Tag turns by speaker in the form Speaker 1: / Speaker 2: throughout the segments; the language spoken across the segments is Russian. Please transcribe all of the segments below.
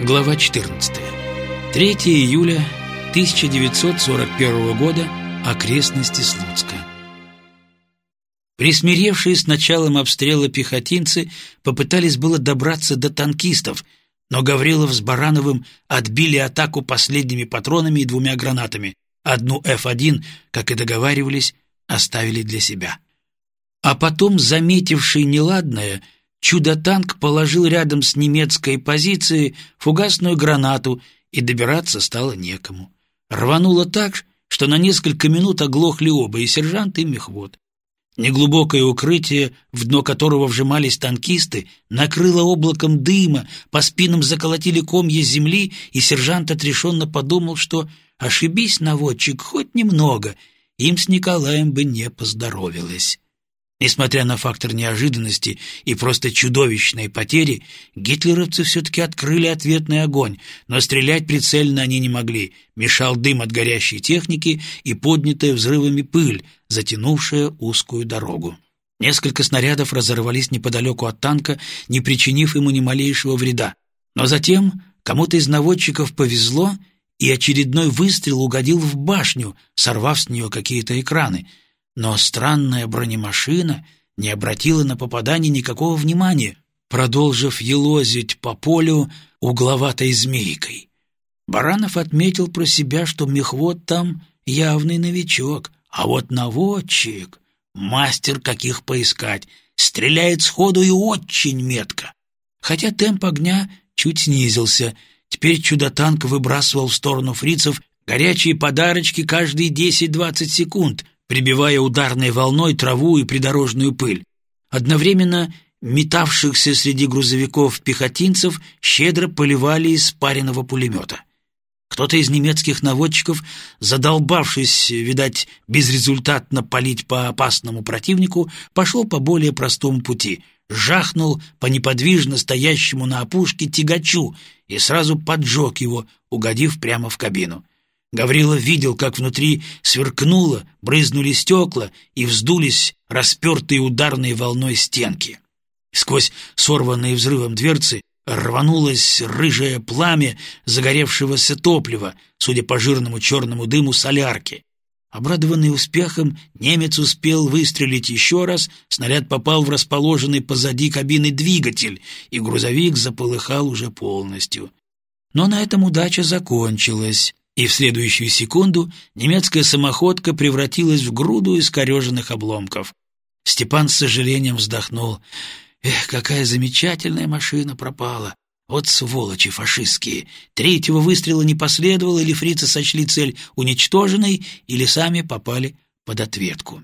Speaker 1: Глава 14. 3 июля 1941 года. Окрестности Слуцка. Присмиревшие с началом обстрела пехотинцы попытались было добраться до танкистов, но Гаврилов с Барановым отбили атаку последними патронами и двумя гранатами. Одну F1, как и договаривались, оставили для себя. А потом, заметивший неладное, чудо-танк положил рядом с немецкой позицией фугасную гранату, и добираться стало некому. Рвануло так, что на несколько минут оглохли оба, и сержант, и мехвод. Неглубокое укрытие, в дно которого вжимались танкисты, накрыло облаком дыма, по спинам заколотили комья земли, и сержант отрешенно подумал, что ошибись, наводчик, хоть немного, им с Николаем бы не поздоровилось. Несмотря на фактор неожиданности и просто чудовищные потери, гитлеровцы все-таки открыли ответный огонь, но стрелять прицельно они не могли, мешал дым от горящей техники и поднятая взрывами пыль, затянувшая узкую дорогу. Несколько снарядов разорвались неподалеку от танка, не причинив ему ни малейшего вреда. Но затем кому-то из наводчиков повезло, и очередной выстрел угодил в башню, сорвав с нее какие-то экраны — но странная бронемашина не обратила на попадание никакого внимания, продолжив елозить по полю угловатой змейкой. Баранов отметил про себя, что мехвод там явный новичок, а вот наводчик — мастер каких поискать, стреляет сходу и очень метко. Хотя темп огня чуть снизился, теперь чудо-танк выбрасывал в сторону фрицев горячие подарочки каждые 10-20 секунд — прибивая ударной волной траву и придорожную пыль. Одновременно метавшихся среди грузовиков пехотинцев щедро поливали из спаренного пулемета. Кто-то из немецких наводчиков, задолбавшись, видать, безрезультатно палить по опасному противнику, пошел по более простому пути, жахнул по неподвижно стоящему на опушке тягачу и сразу поджег его, угодив прямо в кабину. Гаврила видел, как внутри сверкнуло, брызнули стекла и вздулись распертые ударной волной стенки. Сквозь сорванные взрывом дверцы рванулось рыжее пламя загоревшегося топлива, судя по жирному черному дыму солярки. Обрадованный успехом, немец успел выстрелить еще раз, снаряд попал в расположенный позади кабины двигатель, и грузовик заполыхал уже полностью. Но на этом удача закончилась и в следующую секунду немецкая самоходка превратилась в груду искореженных обломков. Степан с сожалением вздохнул. «Эх, какая замечательная машина пропала! Вот сволочи фашистские! Третьего выстрела не последовало, или фрицы сочли цель уничтоженной, или сами попали под ответку».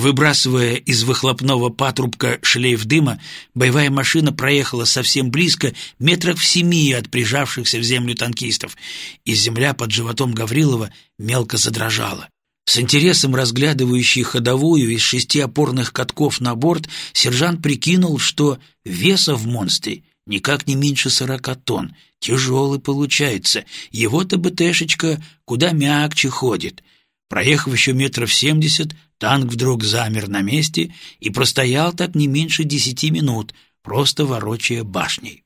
Speaker 1: Выбрасывая из выхлопного патрубка шлейф дыма, боевая машина проехала совсем близко, метрах в семи от прижавшихся в землю танкистов, и земля под животом Гаврилова мелко задрожала. С интересом разглядывающий ходовую из шести опорных катков на борт, сержант прикинул, что веса в монстре никак не меньше сорока тонн. Тяжелый получается, его-то БТшечка куда мягче ходит. Проехав еще метров семьдесят, Танк вдруг замер на месте и простоял так не меньше десяти минут, просто ворочая башней.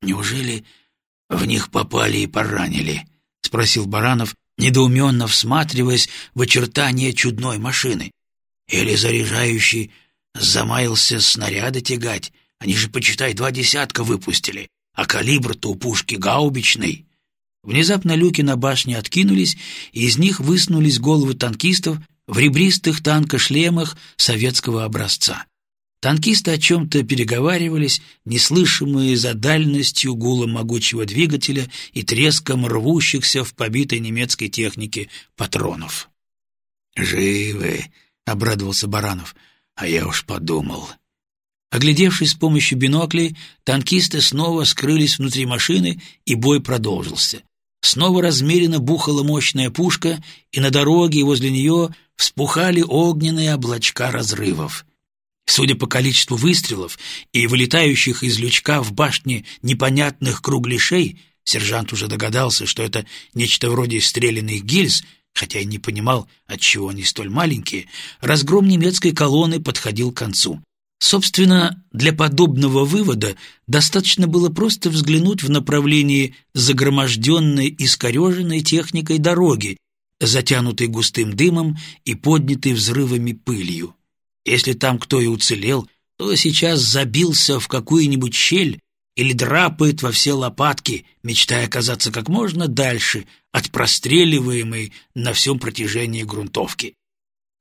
Speaker 1: «Неужели в них попали и поранили?» — спросил Баранов, недоуменно всматриваясь в очертания чудной машины. «Или заряжающий замаялся снаряды тягать? Они же, почитай, два десятка выпустили, а калибр-то у пушки гаубичный». Внезапно люки на башне откинулись, и из них высунулись головы танкистов в ребристых танкошлемах советского образца. Танкисты о чем-то переговаривались, неслышимые за дальностью гулом могучего двигателя и треском рвущихся в побитой немецкой технике патронов. «Живы!» — обрадовался Баранов. «А я уж подумал». Оглядевшись с помощью биноклей, танкисты снова скрылись внутри машины, и бой продолжился. Снова размеренно бухала мощная пушка, и на дороге возле нее вспухали огненные облачка разрывов. Судя по количеству выстрелов и вылетающих из лючка в башне непонятных кругляшей, сержант уже догадался, что это нечто вроде стрелянных гильз, хотя и не понимал, отчего они столь маленькие, разгром немецкой колонны подходил к концу. Собственно, для подобного вывода достаточно было просто взглянуть в направлении загроможденной искореженной техникой дороги, затянутой густым дымом и поднятой взрывами пылью. Если там кто и уцелел, то сейчас забился в какую-нибудь щель или драпает во все лопатки, мечтая оказаться как можно дальше от простреливаемой на всем протяжении грунтовки.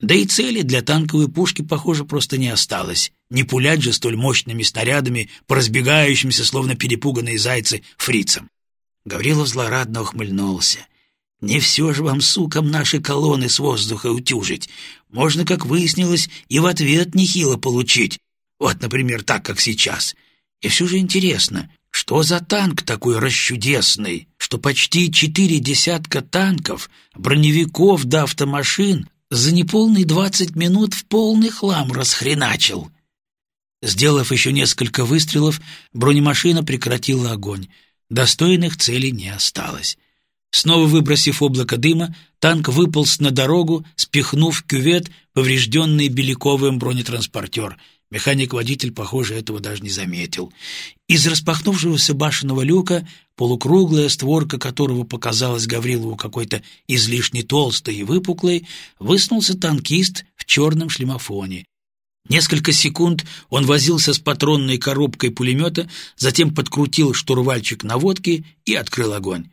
Speaker 1: Да и цели для танковой пушки, похоже, просто не осталось. Не пулять же столь мощными снарядами по разбегающимся, словно перепуганные зайцы, фрицам. Гаврилов злорадно ухмыльнулся. «Не все же вам, сукам, наши колонны с воздуха утюжить. Можно, как выяснилось, и в ответ нехило получить. Вот, например, так, как сейчас. И все же интересно, что за танк такой расчудесный, что почти четыре десятка танков, броневиков да автомашин за неполные двадцать минут в полный хлам расхреначил. Сделав еще несколько выстрелов, бронемашина прекратила огонь. Достойных целей не осталось. Снова выбросив облако дыма, танк выполз на дорогу, спихнув в кювет поврежденный Беляковым бронетранспортер. Механик-водитель, похоже, этого даже не заметил. Из распахнувшегося башенного люка, полукруглая створка которого показалась Гаврилову какой-то излишне толстой и выпуклой, высунулся танкист в черном шлемофоне. Несколько секунд он возился с патронной коробкой пулемета, затем подкрутил штурвальчик наводки и открыл огонь.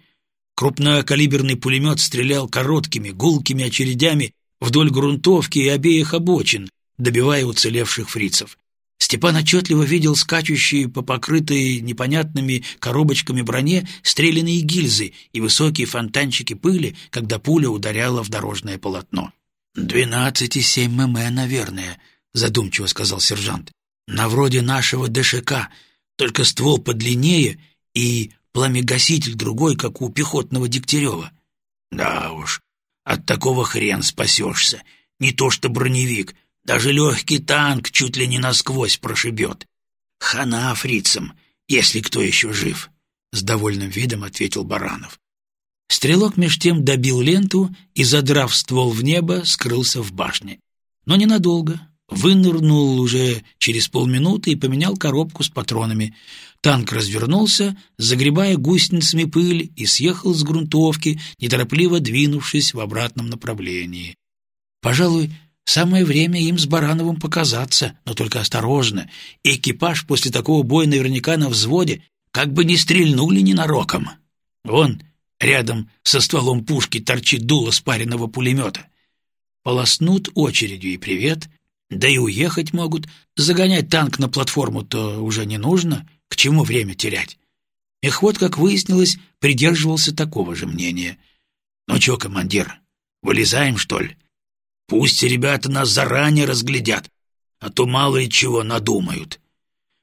Speaker 1: Крупнокалиберный пулемет стрелял короткими, гулкими очередями вдоль грунтовки и обеих обочин, добивая уцелевших фрицев. Степан отчетливо видел скачущие по покрытой непонятными коробочками броне стрелянные гильзы и высокие фонтанчики пыли, когда пуля ударяла в дорожное полотно. «Двенадцать и семь мм, наверное», — задумчиво сказал сержант. «На вроде нашего ДШК, только ствол подлиннее и пламегаситель другой, как у пехотного Дегтярева». «Да уж, от такого хрен спасешься. Не то что броневик, даже легкий танк чуть ли не насквозь прошибет. Хана фрицам, если кто еще жив», — с довольным видом ответил Баранов. Стрелок меж тем добил ленту и, задрав ствол в небо, скрылся в башне. Но ненадолго. Вынырнул уже через полминуты и поменял коробку с патронами. Танк развернулся, загребая гусеницами пыль, и съехал с грунтовки, неторопливо двинувшись в обратном направлении. Пожалуй, самое время им с Барановым показаться, но только осторожно. Экипаж после такого боя наверняка на взводе, как бы не стрельнули ненароком. Вон, рядом со стволом пушки торчит дуло спаренного пулемета. Полоснут очередью и привет, да и уехать могут. Загонять танк на платформу-то уже не нужно. К чему время терять? Мехвод, как выяснилось, придерживался такого же мнения. «Ну чё, командир, вылезаем, что ли? Пусть ребята нас заранее разглядят, а то мало ли чего надумают».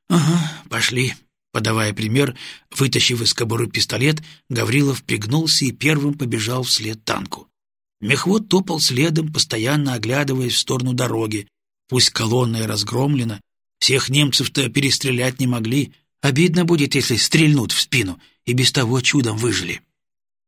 Speaker 1: «Ага, пошли». Подавая пример, вытащив из кобуры пистолет, Гаврилов пригнулся и первым побежал вслед танку. Мехвод топал следом, постоянно оглядываясь в сторону дороги, Пусть колонна и разгромлена, всех немцев-то перестрелять не могли. Обидно будет, если стрельнут в спину, и без того чудом выжили.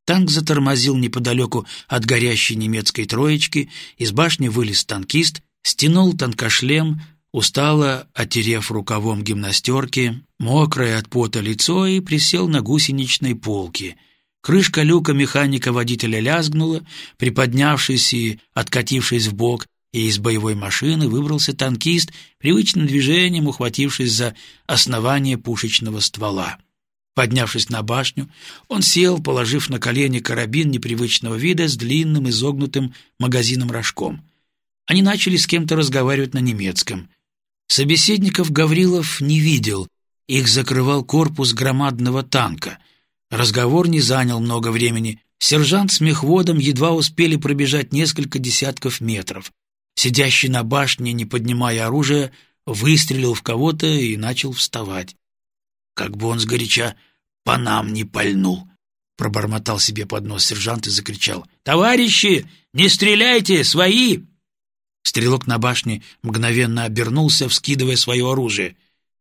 Speaker 1: Танк затормозил неподалеку от горящей немецкой троечки, из башни вылез танкист, стянул танкошлем, устало отерев рукавом гимнастерки, мокрое от пота лицо и присел на гусеничной полке. Крышка люка механика-водителя лязгнула, приподнявшись и откатившись в бок, и из боевой машины выбрался танкист, привычным движением ухватившись за основание пушечного ствола. Поднявшись на башню, он сел, положив на колени карабин непривычного вида с длинным изогнутым магазином-рожком. Они начали с кем-то разговаривать на немецком. Собеседников Гаврилов не видел, их закрывал корпус громадного танка. Разговор не занял много времени. Сержант с мехводом едва успели пробежать несколько десятков метров сидящий на башне, не поднимая оружия, выстрелил в кого-то и начал вставать. Как бы он сгоряча по нам не пальнул. Пробормотал себе под нос сержант и закричал. «Товарищи, не стреляйте, свои!» Стрелок на башне мгновенно обернулся, вскидывая свое оружие,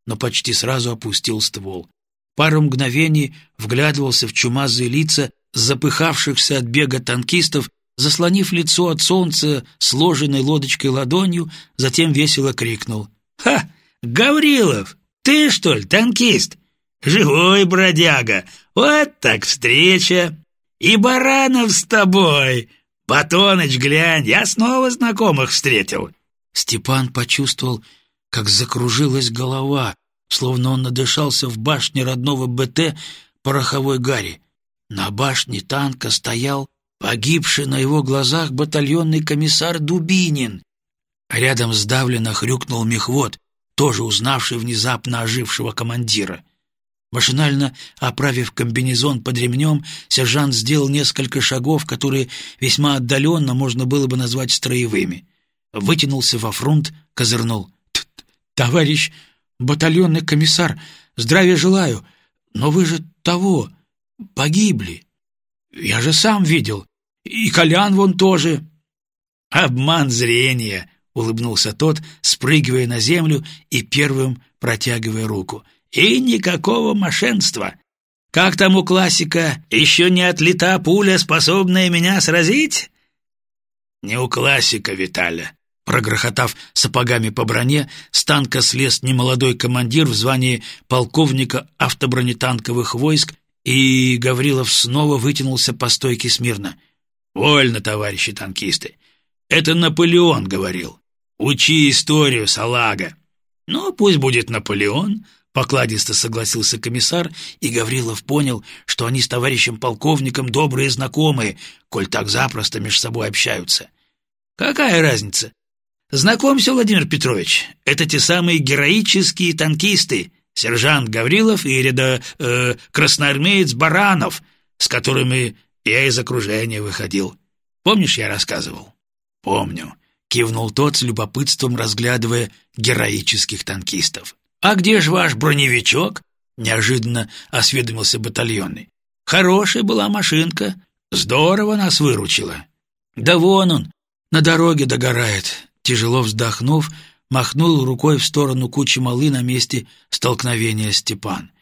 Speaker 1: но почти сразу опустил ствол. Пару мгновений вглядывался в чумазые лица запыхавшихся от бега танкистов заслонив лицо от солнца сложенной лодочкой ладонью, затем весело крикнул. «Ха! Гаврилов, ты что ли, танкист? Живой бродяга, вот так встреча. И Баранов с тобой. Батоныч, глянь, я снова знакомых встретил.
Speaker 2: Степан почувствовал, как закружилась голова, словно он надышался в башне родного БТ пороховой гари. На башне танка стоял погибший на его глазах батальонный комиссар Дубинин. Рядом сдавленно хрюкнул мехвод, тоже узнавший внезапно ожившего командира. Машинально оправив комбинезон под ремнем, сержант сделал несколько шагов, которые весьма отдаленно можно было бы назвать строевыми. Вытянулся во фронт, козырнул. «Товарищ батальонный комиссар, здравия желаю, но вы же того, погибли. Я же сам видел, и Колян вон тоже».
Speaker 1: «Обман зрения», улыбнулся тот, спрыгивая на землю и первым протягивая руку. И никакого мошенства. Как там у классика? Еще не отлета пуля, способная меня сразить? Не у классика, Виталя. Прогрохотав сапогами по броне, с танка слез немолодой командир в звании полковника автобронетанковых войск, и Гаврилов снова вытянулся по стойке смирно. «Вольно, товарищи танкисты. Это Наполеон говорил. «Учи историю, салага!» «Ну, пусть будет Наполеон», — покладисто согласился комиссар, и Гаврилов понял, что они с товарищем полковником добрые знакомые, коль так запросто между собой общаются. «Какая разница? Знакомься, Владимир Петрович, это те самые героические танкисты, сержант Гаврилов и ряда, э, красноармеец Баранов, с которыми я из окружения выходил. Помнишь, я рассказывал?» «Помню». — кивнул тот с любопытством, разглядывая героических танкистов. «А где же ваш броневичок?» — неожиданно осведомился батальонный. «Хорошая была машинка. Здорово нас выручила». «Да вон он, на дороге догорает», — тяжело вздохнув, махнул рукой в сторону кучи малы на месте столкновения Степан.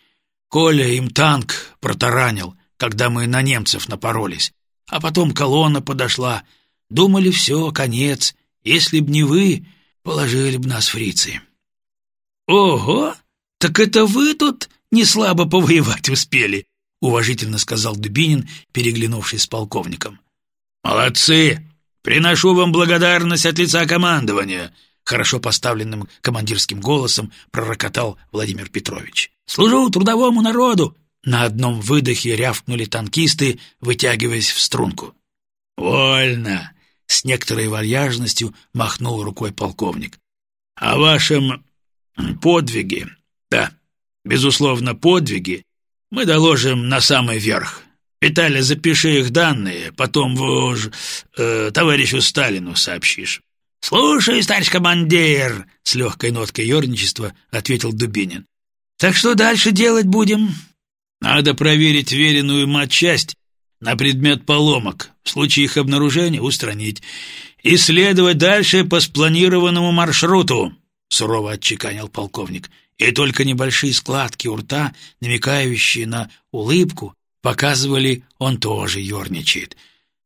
Speaker 1: «Коля им танк протаранил, когда мы на немцев напоролись. А потом колонна подошла. Думали, все, конец, если б не вы, положили б нас фрицы». «Ого! Так это вы тут не слабо повоевать успели», — уважительно сказал Дубинин, переглянувшись с полковником. «Молодцы! Приношу вам благодарность от лица командования», — хорошо поставленным командирским голосом пророкотал Владимир Петрович. «Служу трудовому народу!» На одном выдохе рявкнули танкисты, вытягиваясь в струнку. «Вольно! С некоторой вальяжностью махнул рукой полковник. «О вашем подвиге, да, безусловно, подвиги, мы доложим на самый верх. Виталий, запиши их данные, потом в, э, товарищу Сталину сообщишь». «Слушай, товарищ командир!» — с легкой ноткой ерничества ответил Дубинин. «Так что дальше делать будем?» «Надо проверить веренную матчасть на предмет поломок, в случае их обнаружения устранить, и следовать дальше по спланированному маршруту», — сурово отчеканил полковник. И только небольшие складки у рта, намекающие на улыбку, показывали, он тоже ерничает.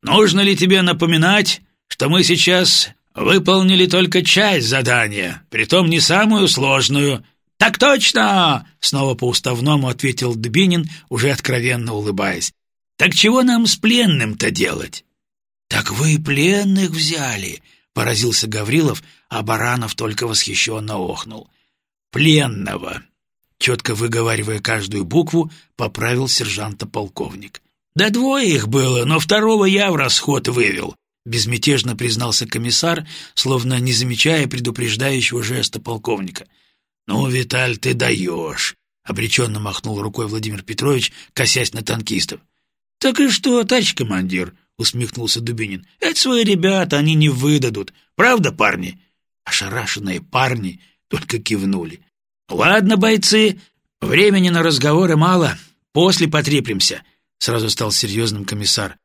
Speaker 1: «Нужно ли тебе напоминать, что мы сейчас выполнили только часть задания, притом не самую сложную?» «Так точно!» — снова по-уставному ответил Дубинин, уже откровенно улыбаясь. Так чего нам с пленным-то делать? Так вы пленных взяли, поразился Гаврилов, а Баранов только восхищенно охнул. Пленного, четко выговаривая каждую букву, поправил сержанта полковник. Да двое их было, но второго я в расход вывел, безмятежно признался комиссар, словно не замечая предупреждающего жеста полковника. «Ну, Виталь, ты даешь!» — обреченно махнул рукой Владимир Петрович, косясь на танкистов. «Так и что, товарищ командир?» — усмехнулся Дубинин. «Это свои ребята, они не выдадут. Правда, парни?» Ошарашенные парни только кивнули. «Ладно, бойцы, времени на разговоры мало. После потреплемся», — сразу стал серьезным комиссар.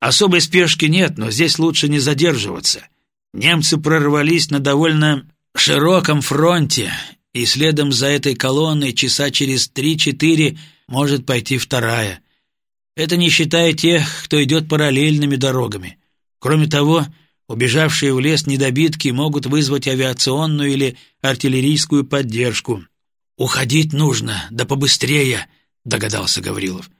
Speaker 1: «Особой спешки нет, но здесь лучше не задерживаться. Немцы прорвались на довольно широком фронте, и следом за этой колонной часа через три-четыре может пойти вторая». Это не считая тех, кто идет параллельными дорогами. Кроме того, Убежавшие в лес недобитки могут вызвать авиационную или артиллерийскую поддержку. «Уходить нужно, да побыстрее», — догадался Гаврилов.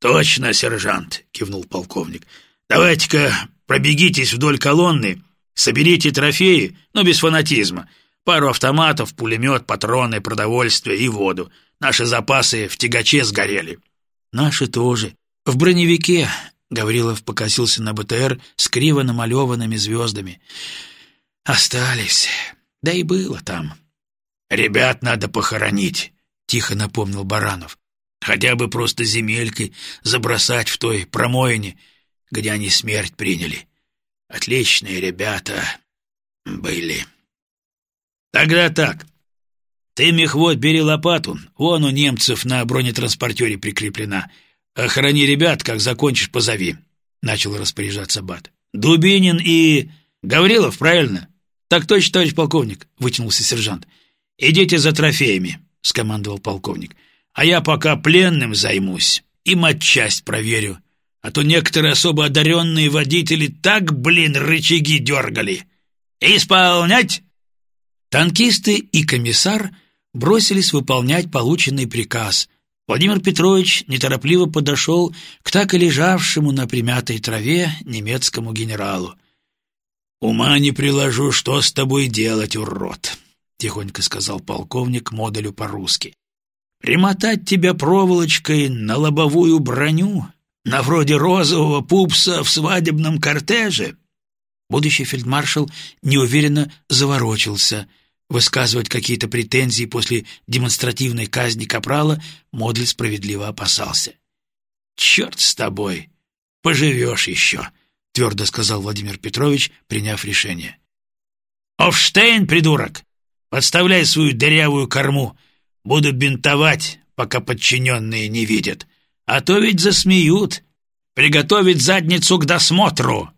Speaker 2: «Точно, сержант», — кивнул полковник. «Давайте-ка пробегитесь вдоль колонны, соберите трофеи, но без фанатизма. Пару автоматов, пулемет, патроны, продовольствие и воду. Наши запасы в тягаче сгорели».
Speaker 1: «Наши тоже. В броневике», — Гаврилов покосился на БТР с криво намалеванными звездами. «Остались. Да и было там».
Speaker 2: «Ребят надо похоронить», — тихо напомнил Баранов.
Speaker 1: «Хотя бы просто земелькой забросать в той промоине, где они смерть приняли. Отличные ребята были». «Тогда так. Ты, мехвод, бери лопату, вон у немцев на бронетранспортере прикреплена. Охрани ребят, как закончишь, позови», — начал распоряжаться Бат. «Дубинин и... Гаврилов, правильно?» «Так точно, товарищ полковник», — вытянулся сержант. «Идите за трофеями», — скомандовал полковник. «А я пока пленным займусь и матчасть проверю, а то некоторые особо одаренные водители так, блин, рычаги дергали. Исполнять!» Танкисты и комиссар бросились выполнять полученный приказ. Владимир Петрович неторопливо подошел к так и лежавшему на примятой траве немецкому генералу. «Ума не приложу, что с тобой делать, урод!» — тихонько сказал полковник модулю по-русски. «Примотать тебя проволочкой на лобовую броню, на вроде розового пупса в свадебном кортеже?» Будущий фельдмаршал неуверенно заворочился — Высказывать какие-то претензии после демонстративной казни Капрала Модль справедливо опасался. «Черт с тобой! Поживешь еще!» — твердо сказал Владимир Петрович, приняв решение. «Офштейн, придурок! Подставляй свою дырявую корму! Буду бинтовать, пока подчиненные не видят. А то ведь засмеют. Приготовить задницу к досмотру!»